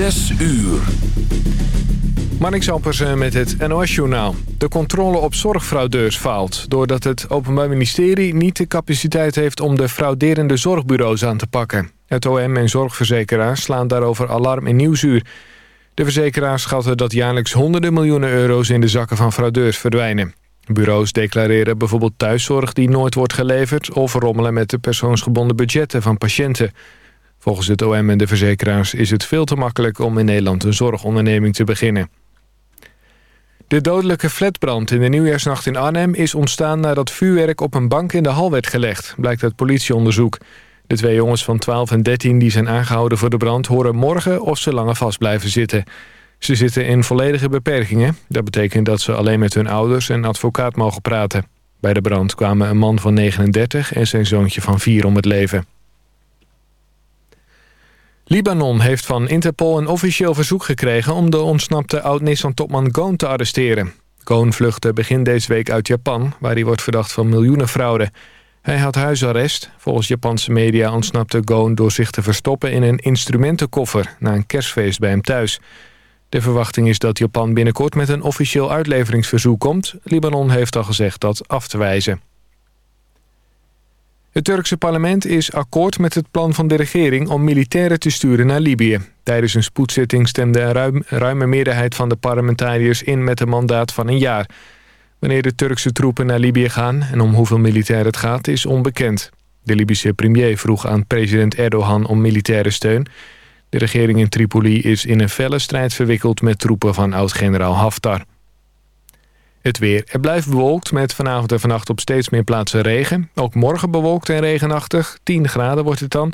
Zes uur. Marnix Ampersen met het NOS-journaal. De controle op zorgfraudeurs faalt... doordat het Openbaar Ministerie niet de capaciteit heeft... om de frauderende zorgbureaus aan te pakken. Het OM en zorgverzekeraars slaan daarover alarm in Nieuwsuur. De verzekeraars schatten dat jaarlijks honderden miljoenen euro's... in de zakken van fraudeurs verdwijnen. Bureaus declareren bijvoorbeeld thuiszorg die nooit wordt geleverd... of rommelen met de persoonsgebonden budgetten van patiënten... Volgens het OM en de verzekeraars is het veel te makkelijk om in Nederland een zorgonderneming te beginnen. De dodelijke flatbrand in de nieuwjaarsnacht in Arnhem is ontstaan nadat vuurwerk op een bank in de hal werd gelegd, blijkt uit politieonderzoek. De twee jongens van 12 en 13 die zijn aangehouden voor de brand horen morgen of ze langer vast blijven zitten. Ze zitten in volledige beperkingen. Dat betekent dat ze alleen met hun ouders en advocaat mogen praten. Bij de brand kwamen een man van 39 en zijn zoontje van 4 om het leven. Libanon heeft van Interpol een officieel verzoek gekregen... om de ontsnapte oud-Nissan-topman Goon te arresteren. Goon vluchtte begin deze week uit Japan... waar hij wordt verdacht van miljoenen fraude. Hij had huisarrest. Volgens Japanse media ontsnapte Goon door zich te verstoppen... in een instrumentenkoffer na een kerstfeest bij hem thuis. De verwachting is dat Japan binnenkort met een officieel uitleveringsverzoek komt. Libanon heeft al gezegd dat af te wijzen. Het Turkse parlement is akkoord met het plan van de regering om militairen te sturen naar Libië. Tijdens een spoedzitting stemde een ruim, ruime meerderheid van de parlementariërs in met een mandaat van een jaar. Wanneer de Turkse troepen naar Libië gaan en om hoeveel militairen het gaat is onbekend. De Libische premier vroeg aan president Erdogan om militaire steun. De regering in Tripoli is in een felle strijd verwikkeld met troepen van oud-generaal Haftar. Het weer. Er blijft bewolkt met vanavond en vannacht op steeds meer plaatsen regen. Ook morgen bewolkt en regenachtig. 10 graden wordt het dan.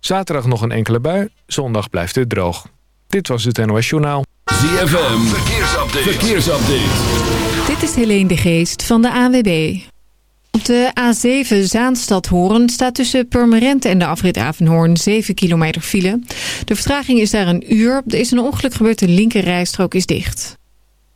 Zaterdag nog een enkele bui. Zondag blijft het droog. Dit was het NOS Journaal. ZFM. Verkeersupdate. Verkeersupdate. Dit is Helene de Geest van de AWB. Op de A7 Zaanstad-Hoorn staat tussen Purmerend en de afrit Avenhoorn 7 kilometer file. De vertraging is daar een uur. Er is een ongeluk gebeurd, de linkerrijstrook is dicht.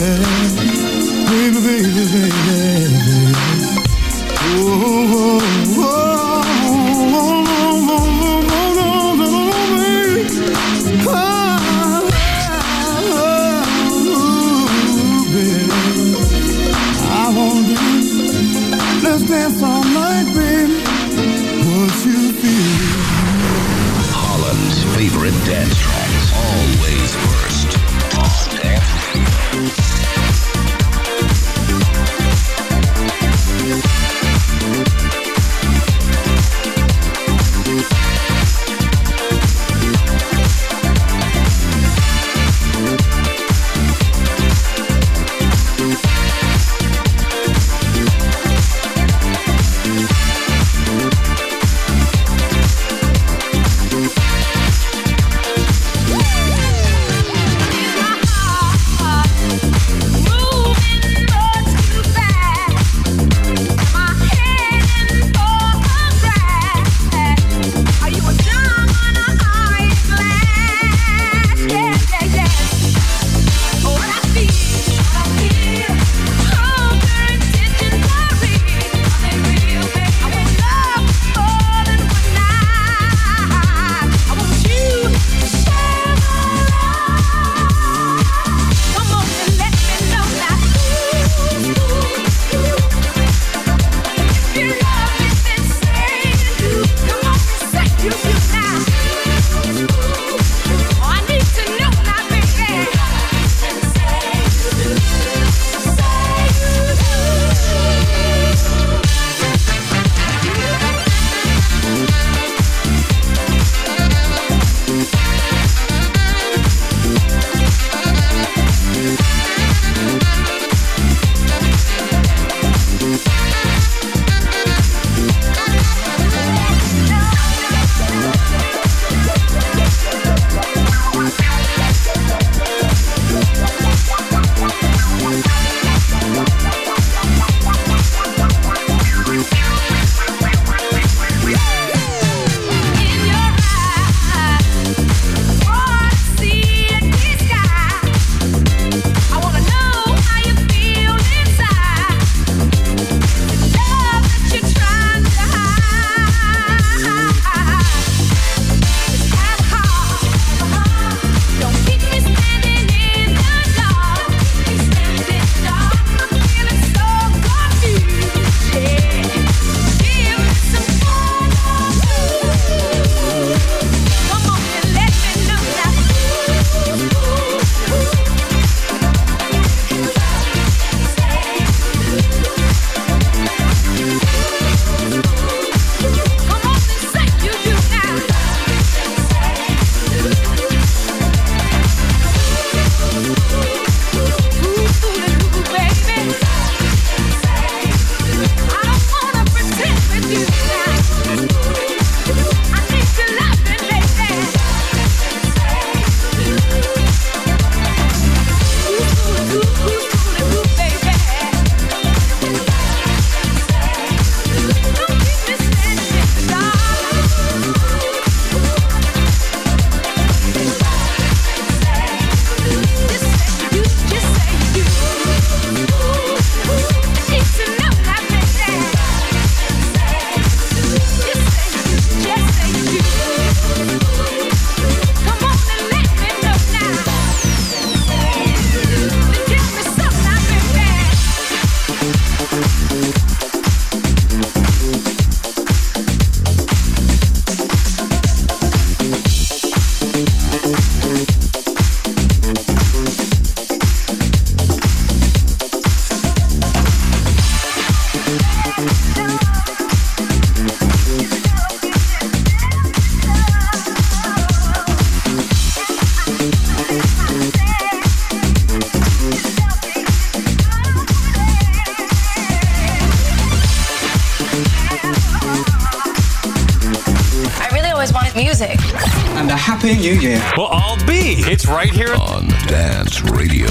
girl and a happy new year. Well, I'll be. It's right here on Dance Radio.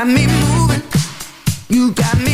Got me moving, you got me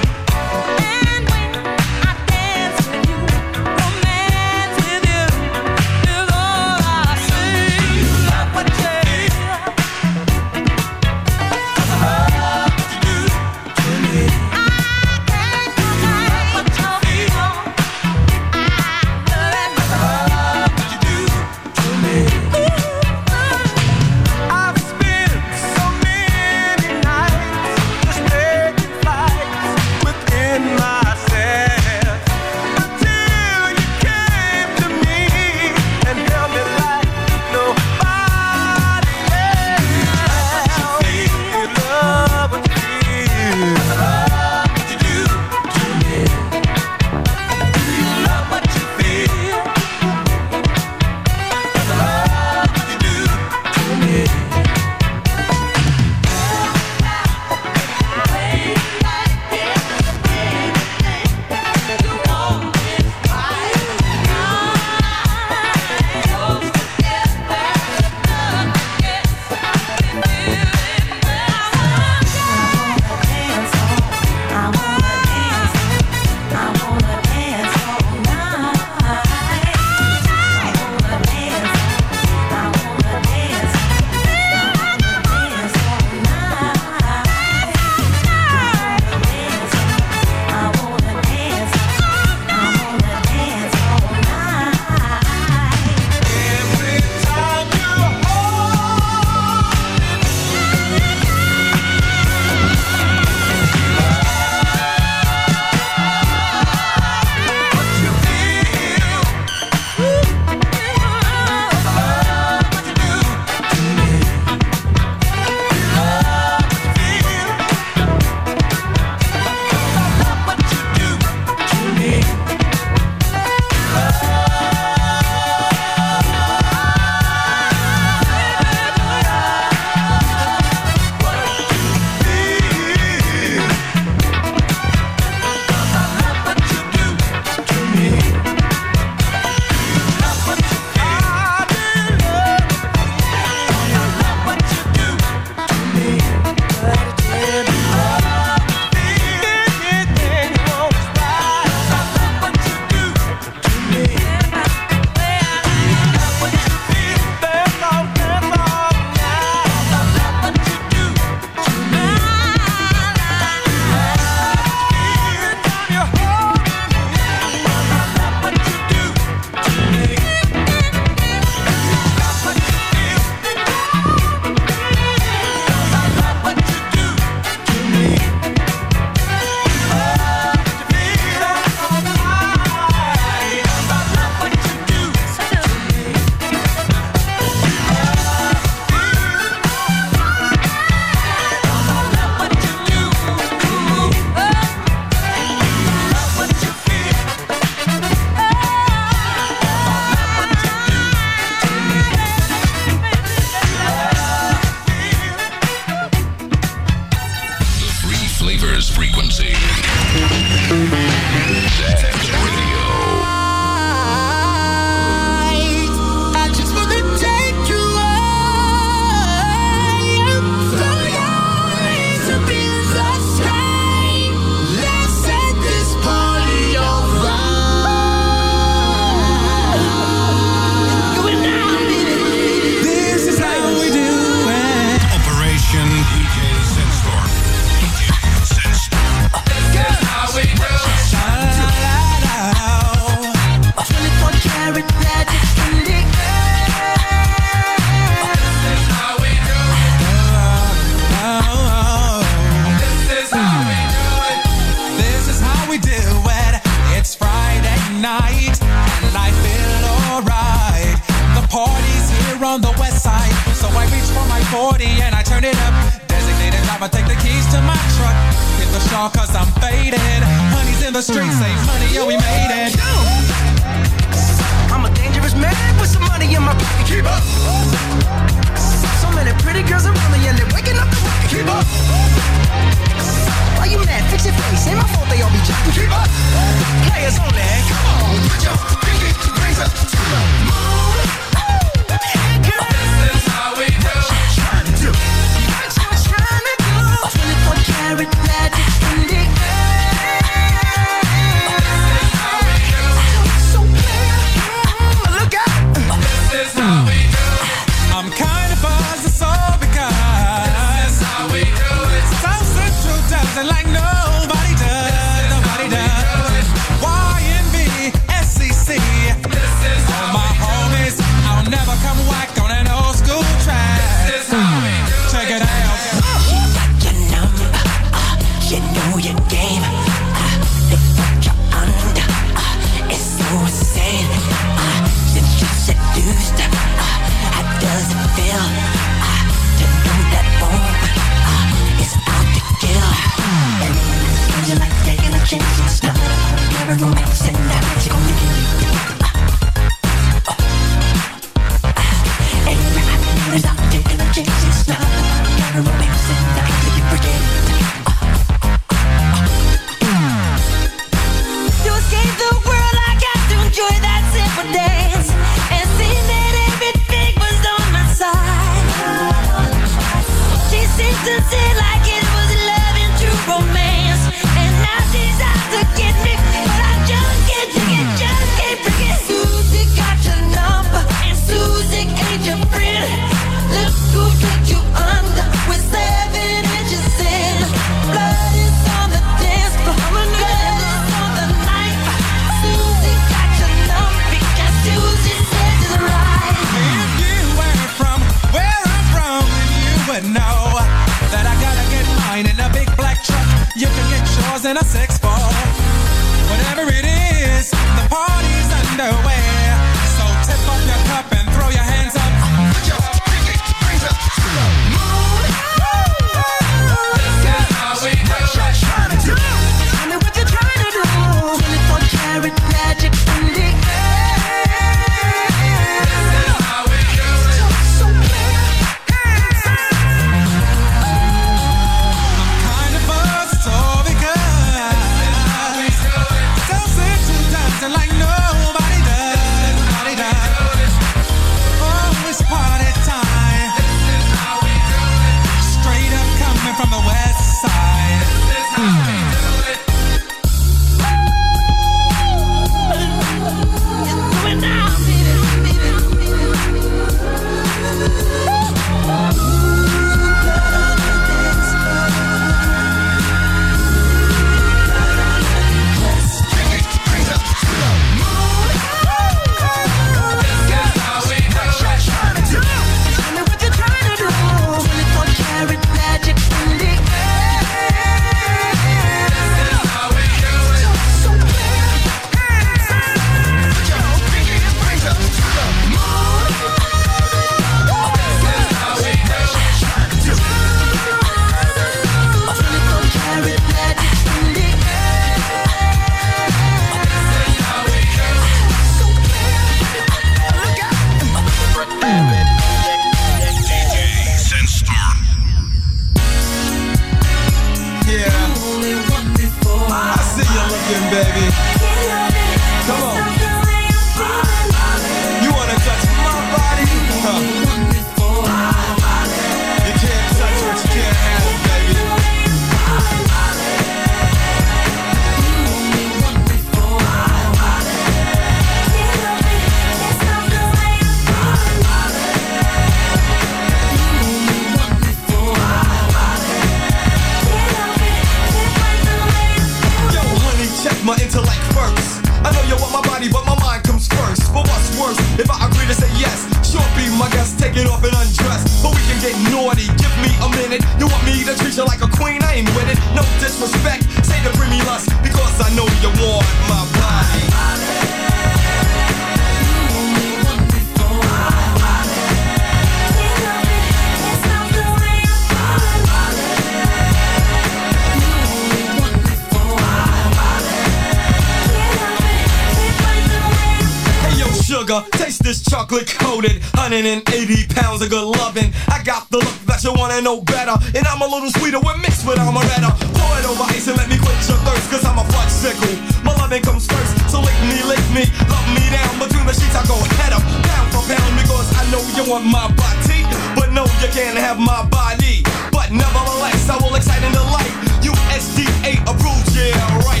180 pounds of good loving. I got the look that you wanna know better, and I'm a little sweeter when mixed with amaretto. Pour it over ice and let me quench your thirst, cause I'm a fudge sickle. My loving comes first, so lick me, lick me, love me down. Between the sheets, I go head up, pound for pound, because I know you want my body, but no, you can't have my body. But nevertheless, I will excite and delight. USDA approved, yeah, right.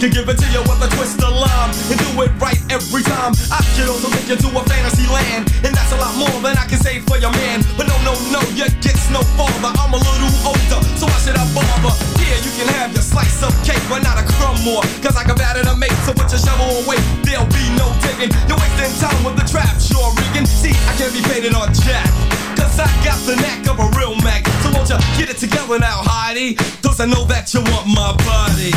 Can give it to you with a twist of lime and do it right every time. I can also take you to a fantasy land, and that's a lot more than I can say for your man. But no, no, no, you gets no farther. I'm a little older, so why should I bother? Yeah, you can have your slice of cake, but not a crumb more. Cause I got better to make, so put your shovel away. There'll be no digging. You're wasting time with the trap, sure rigging. See, I can't be faded on jack. Cause I got the knack of a real Mac. So won't you get it together now, Heidi? Cause I know that you want my body.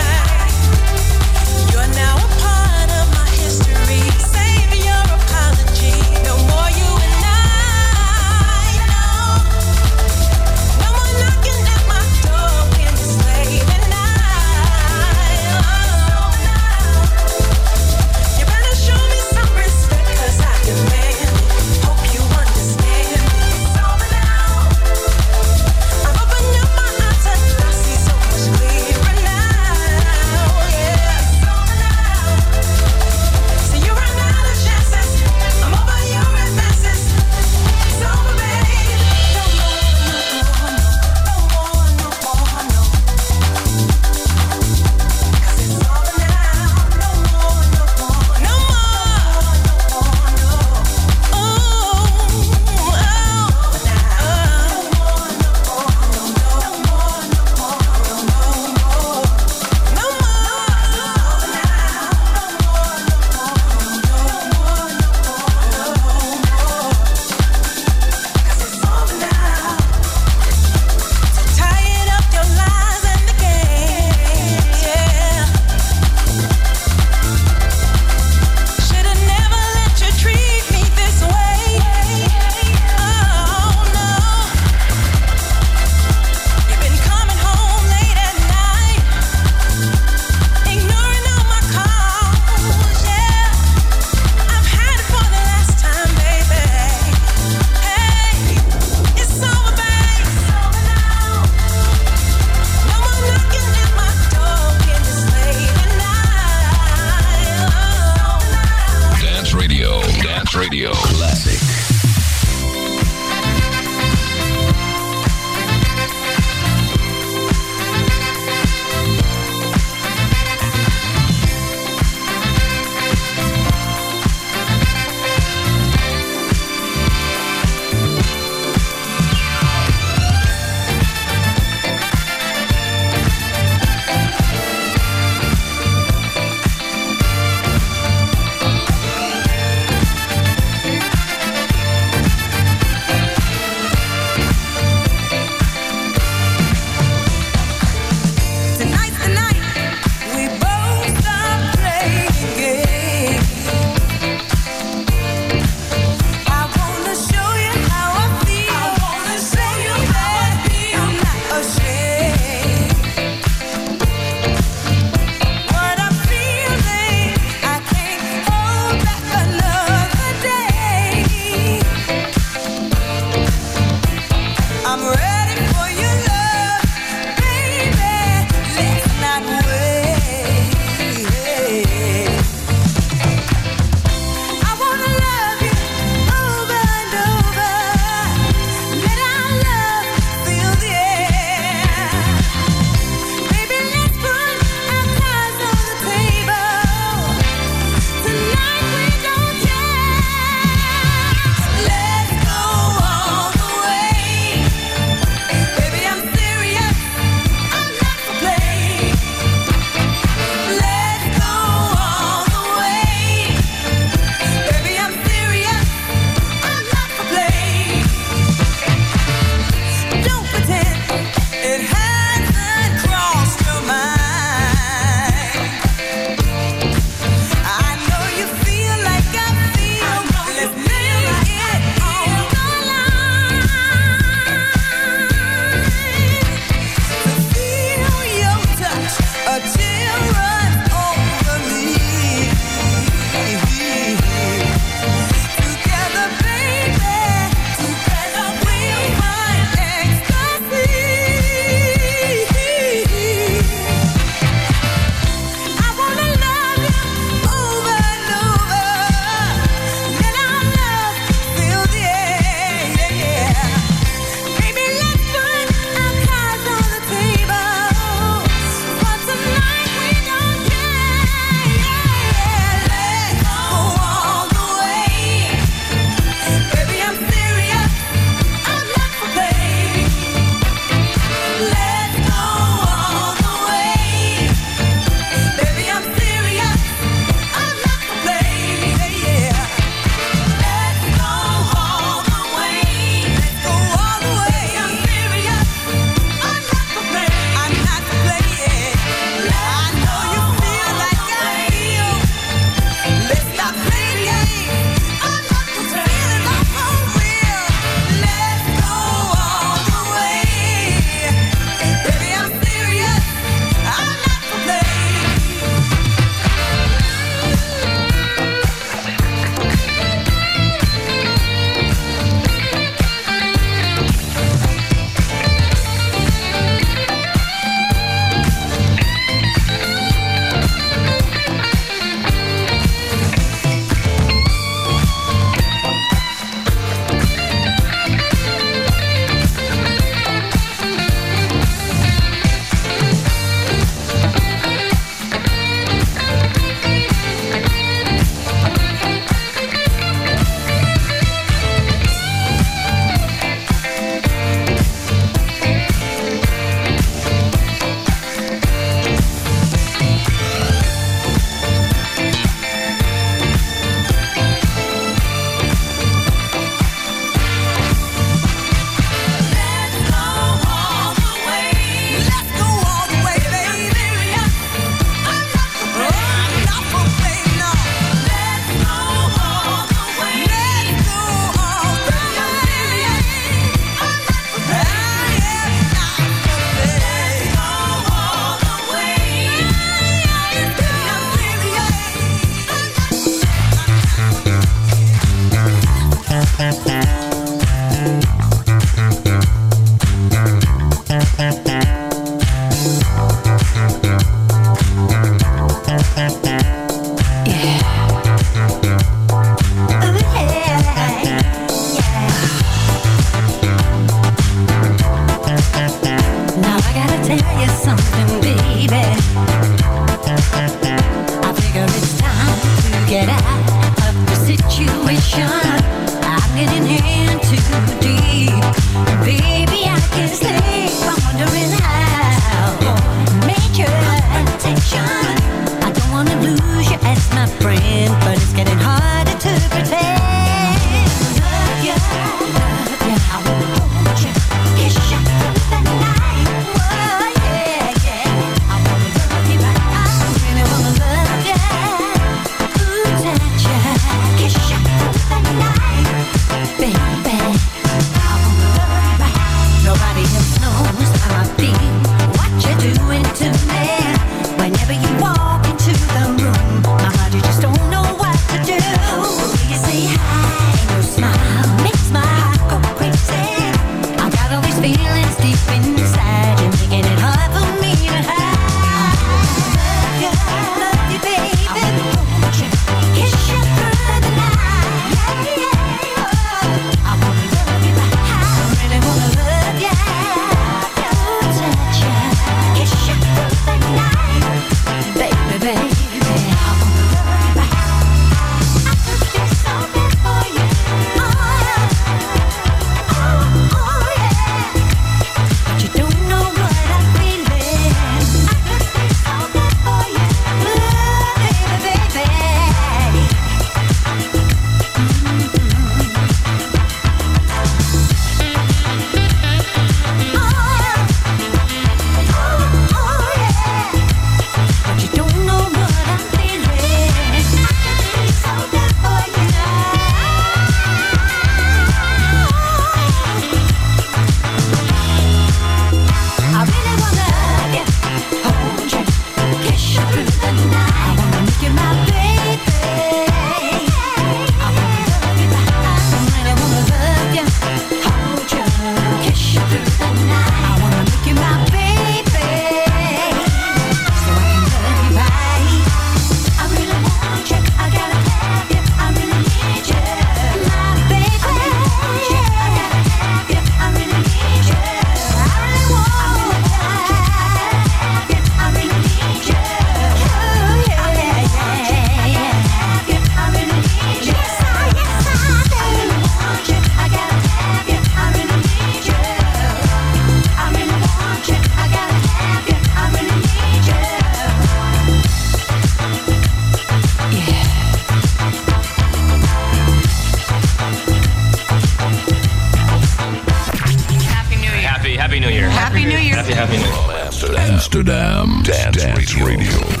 Dance, Dance, Dance Radio. Radio.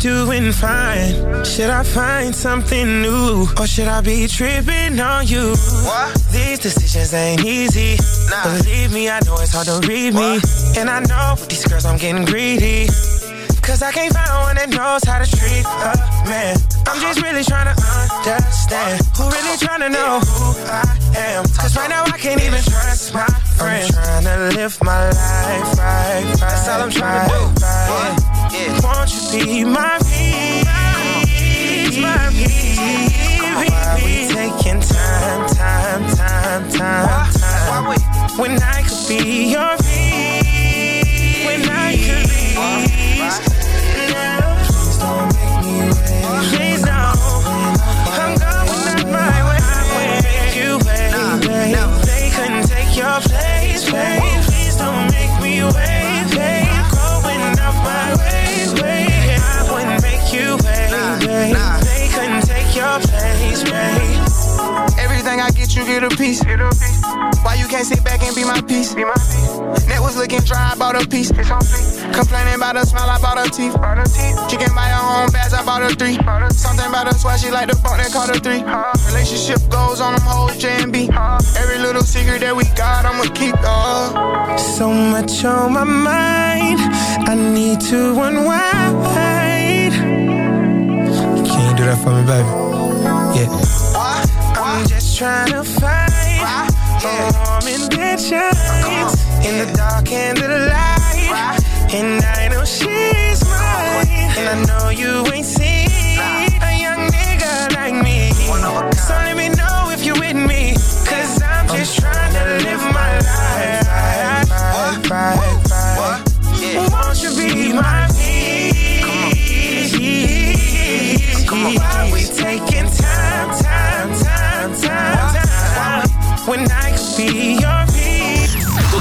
Doing fine. Should I find something new? Or should I be tripping on you? What? These decisions ain't easy. Believe me, I know it's hard to read me. And I know with these girls I'm getting greedy. Cause I can't find one that knows how to treat a man. I'm just really trying to understand. Who really trying to know who I am? Cause right now I can't even trust my friends. I'm trying to live my life right, right. That's all I'm trying to do. Right be my get, you get a piece. Why you can't sit back and be my piece? Net was looking dry, I bought a piece. Complaining about her smile, I bought her teeth. She can buy her own bags, I bought her three. Something about her swag, she like the funk that called her three. Relationship goes on them hoes, J and B. Every little secret that we got, I'ma keep, dog. So much on my mind, I need to unwind. Can you do that for me, baby? Yeah. Trying to find a warm intentions in the dark and the light. And I know she's mine, and I know you ain't seen a young nigga like me. So let me know if you're with me, cause I'm just trying to live my life. Right, right, right.